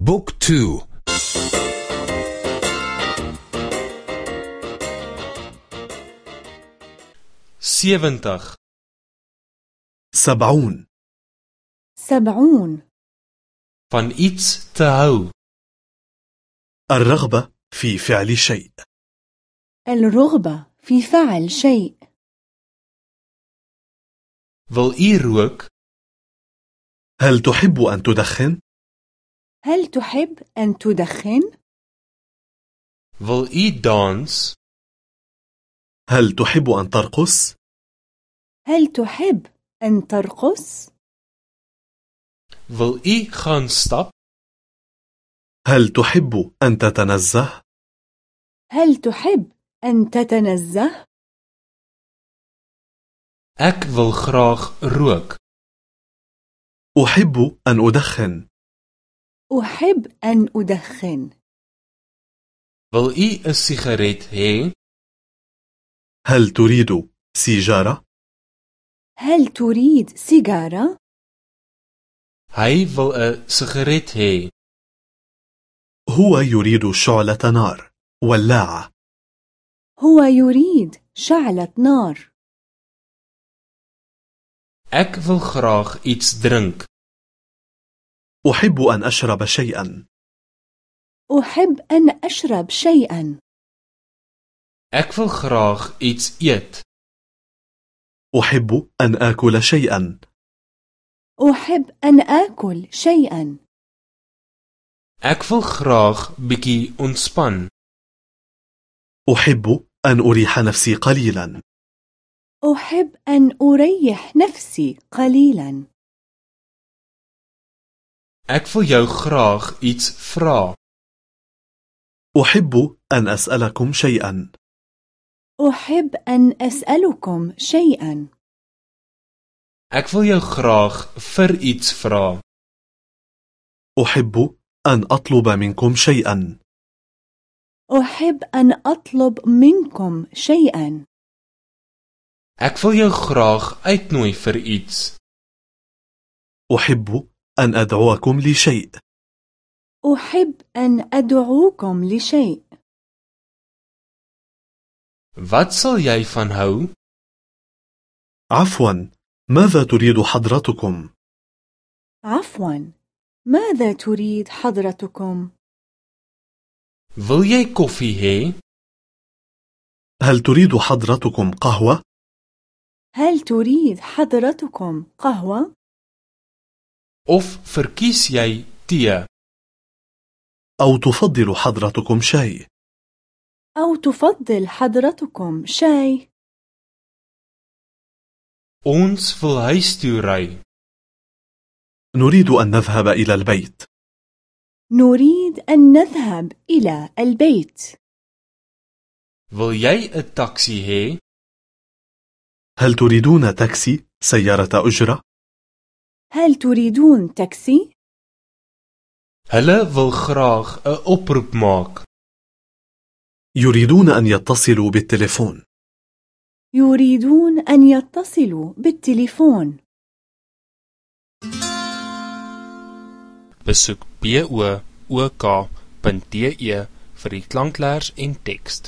Book two. Sewentig سبعون. سبعون. Iets te hou. الرغبة في فعل شيء. الرغبة في فعل شيء. Wil u rook? هل تحب أن تدخن؟ هل تحب أن تدخن؟ wil u dans هل تحب أن ترقص؟ هل تحب أن ترقص؟ wil u gaan stap هل تحب أن تتنزه؟ هل تحب أن تتنزه؟ ek wil graag rook أحب أن أدخن أحب أن أدخن. Wil u 'n sigaret hê هل تريد سيجارة؟ هل تريد سيجارة؟ hy wil 'n sigaret hê هو يريد شعلة نار ولاعة. هو يريد شعلة نار. Ek wil graag iets drink. أحب أن أشرب شيئا. أحب أن أشرب شيئا. ek wil graag iets eet أحب أن آكل شيئا. أحب أن آكل شيئا. ek wil graag bietjie ontspan أحب أن أريح نفسي قليلا. أحب أن أريح نفسي قليلا. Ek wil jou graag iets vra أحب أن أسألكم شيئا أحب أن أسألكم شيئا ek wil jou graag vir iets vra أحب أن أطلب منكم شيئا أحب أن أطلب منكم شيئا ek wil jou graag uitnooi vir iets أحب أن أدعوكم لشيء أحب أن أدعوكم لشيء wat sal jy van hou عفوا ماذا تريد حضرتكم؟ عفوا ماذا تريد حضرتكم؟ wil jy koffie hê هل تريد حضرتكم قهوة؟ هل تريد حضرتكم قهوة؟ Of verkies jy tee أو تفضل حضرتكم شاي؟ أو تفضل حضرتكم شاي؟ ons wil huis toe ry نريد أن نذهب إلى البيت نريد أن نذهب إلى البيت wil jy 'n taxi hê هل تريدون تاكسي سيارة أجرة؟ هل تريدون تاكسي؟ hulle wil graag 'n oproep maak يريدون أن يتصلوا بالتليفون. يريدون أن يتصلوا بالتليفون. besoek book.de vir die klanklers en teks